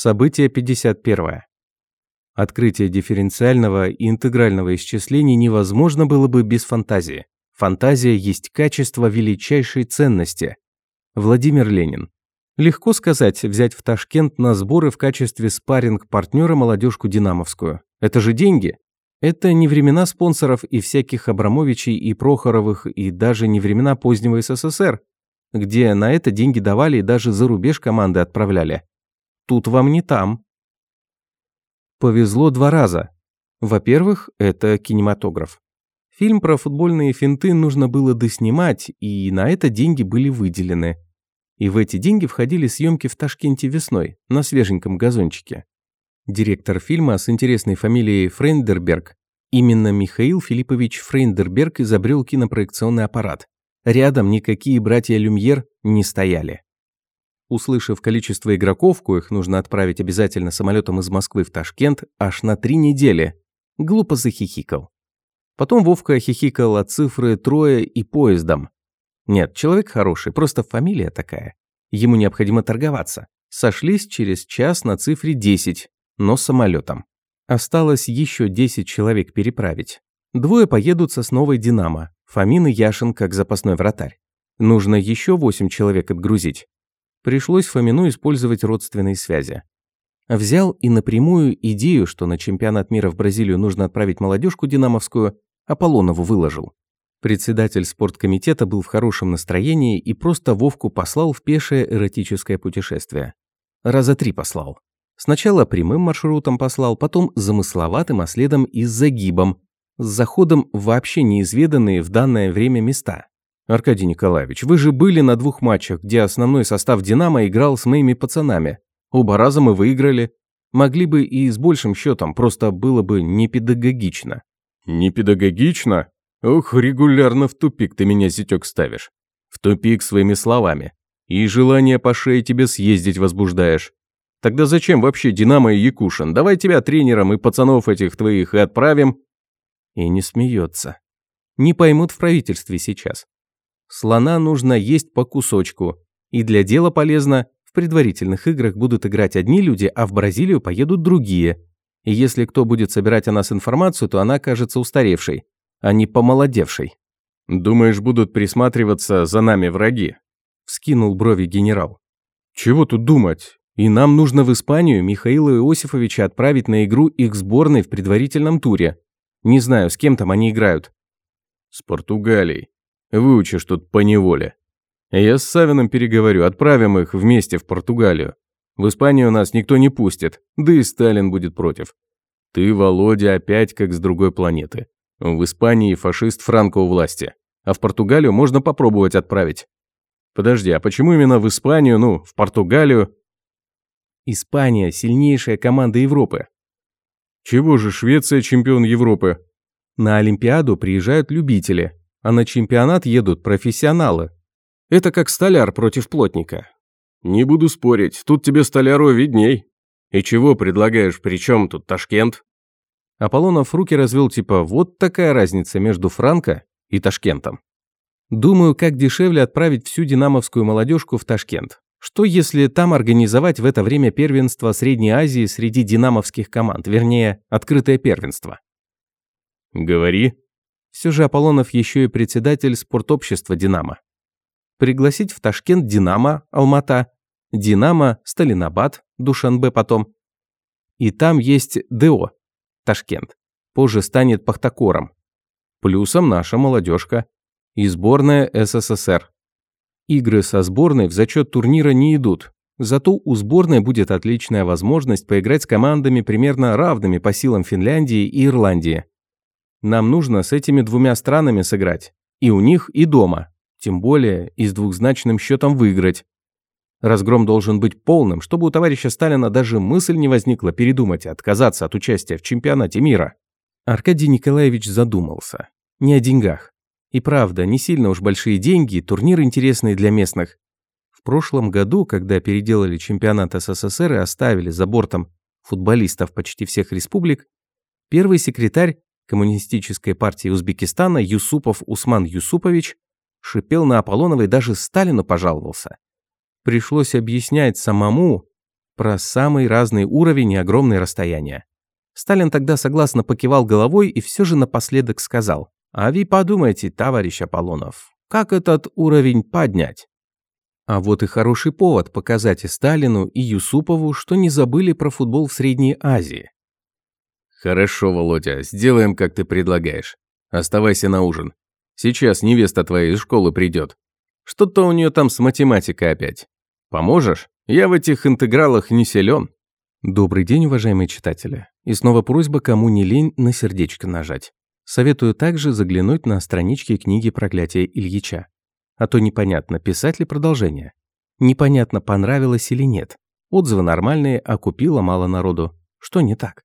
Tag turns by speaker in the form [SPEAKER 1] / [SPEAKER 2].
[SPEAKER 1] Событие 51. Открытие дифференциального и интегрального исчислений невозможно было бы без фантазии. Фантазия есть качество величайшей ценности. Владимир Ленин. Легко сказать, взять в Ташкент на сборы в качестве спарринг-партнера молодежку динамовскую. Это же деньги. Это не времена спонсоров и всяких Абрамовичей и Прохоровых, и даже не времена позднего СССР, где на это деньги давали и даже за рубеж команды отправляли. Тут вам не там. Повезло два раза. Во-первых, это кинематограф. Фильм про футбольные финты нужно было доснимать, и на это деньги были выделены. И в эти деньги входили съемки в Ташкенте весной, на свеженьком газончике. Директор фильма с интересной фамилией Фрейндерберг, именно Михаил Филиппович Фрейндерберг изобрел кинопроекционный аппарат. Рядом никакие братья Люмьер не стояли. Услышав количество игроков, коих нужно отправить обязательно самолетом из Москвы в Ташкент, аж на три недели, глупо захихикал. Потом Вовка хихикал от цифры трое и поездом. Нет, человек хороший, просто фамилия такая. Ему необходимо торговаться. Сошлись через час на цифре 10, но самолетом. Осталось еще 10 человек переправить. Двое поедут со новой «Динамо», Фомин и Яшин как запасной вратарь. Нужно еще 8 человек отгрузить. Пришлось Фомину использовать родственные связи. Взял и напрямую идею, что на чемпионат мира в Бразилию нужно отправить молодежку динамовскую, Аполлонову выложил. Председатель спорткомитета был в хорошем настроении и просто Вовку послал в пешее эротическое путешествие. Раза три послал. Сначала прямым маршрутом послал, потом замысловатым, а следом и с загибом, с заходом вообще неизведанные в данное время места. «Аркадий Николаевич, вы же были на двух матчах, где основной состав «Динамо» играл с моими пацанами. Оба раза мы выиграли. Могли бы и с большим счетом, просто было бы не педагогично». «Не педагогично? Ох, регулярно в тупик ты меня, зятёк, ставишь. В тупик своими словами. И желание по шее тебе съездить возбуждаешь. Тогда зачем вообще Динамо и Якушин? Давай тебя тренером и пацанов этих твоих и отправим». И не смеется. Не поймут в правительстве сейчас. Слона нужно есть по кусочку. И для дела полезно, в предварительных играх будут играть одни люди, а в Бразилию поедут другие. И если кто будет собирать о нас информацию, то она кажется устаревшей, а не помолодевшей. «Думаешь, будут присматриваться за нами враги?» – вскинул брови генерал. «Чего тут думать? И нам нужно в Испанию Михаила Иосифовича отправить на игру их сборной в предварительном туре. Не знаю, с кем там они играют». «С Португалией», Выучишь тут по неволе. Я с Савиным переговорю, отправим их вместе в Португалию. В Испанию нас никто не пустит, да и Сталин будет против. Ты, Володя, опять как с другой планеты. В Испании фашист Франко у власти, а в Португалию можно попробовать отправить. Подожди, а почему именно в Испанию, ну, в Португалию? Испания – сильнейшая команда Европы. Чего же Швеция чемпион Европы? На Олимпиаду приезжают любители, а на чемпионат едут профессионалы. Это как столяр против плотника. Не буду спорить, тут тебе столяру видней. И чего предлагаешь, при чем тут Ташкент? Аполлонов руки развел типа вот такая разница между Франко и Ташкентом. Думаю, как дешевле отправить всю динамовскую молодежку в Ташкент. Что если там организовать в это время первенство Средней Азии среди динамовских команд, вернее, открытое первенство? Говори, все же Аполлонов еще и председатель спортобщества «Динамо». Пригласить в Ташкент «Динамо» Алмата, «Динамо» Сталинабад, Душанбе потом. И там есть ДО Ташкент. Позже станет Пахтакором. Плюсом наша молодежка. И сборная СССР. Игры со сборной в зачет турнира не идут. Зато у сборной будет отличная возможность поиграть с командами примерно равными по силам Финляндии и Ирландии. Нам нужно с этими двумя странами сыграть. И у них, и дома. Тем более, и с двухзначным счетом выиграть. Разгром должен быть полным, чтобы у товарища Сталина даже мысль не возникла передумать и отказаться от участия в чемпионате мира. Аркадий Николаевич задумался. Не о деньгах. И правда, не сильно уж большие деньги, турнир интересный для местных. В прошлом году, когда переделали чемпионат СССР и оставили за бортом футболистов почти всех республик, первый секретарь Коммунистической партии Узбекистана Юсупов Усман Юсупович шипел на Аполлонова и даже Сталину пожаловался. Пришлось объяснять самому, про самый разный уровень и огромные расстояния. Сталин тогда согласно покивал головой и все же напоследок сказал, «А вы подумайте, товарищ Аполлонов, как этот уровень поднять?» А вот и хороший повод показать и Сталину, и Юсупову, что не забыли про футбол в Средней Азии.
[SPEAKER 2] «Хорошо, Володя, сделаем, как ты предлагаешь. Оставайся на ужин. Сейчас невеста твоя из школы придет. Что-то у нее там с математикой опять. Поможешь? Я в этих интегралах не силен».
[SPEAKER 1] Добрый день, уважаемые читатели. И снова просьба, кому не лень, на сердечко нажать. Советую также заглянуть на странички книги «Проклятие Ильича». А то непонятно, писать ли продолжение. Непонятно, понравилось или нет. Отзывы нормальные, а купила мало народу. Что не так?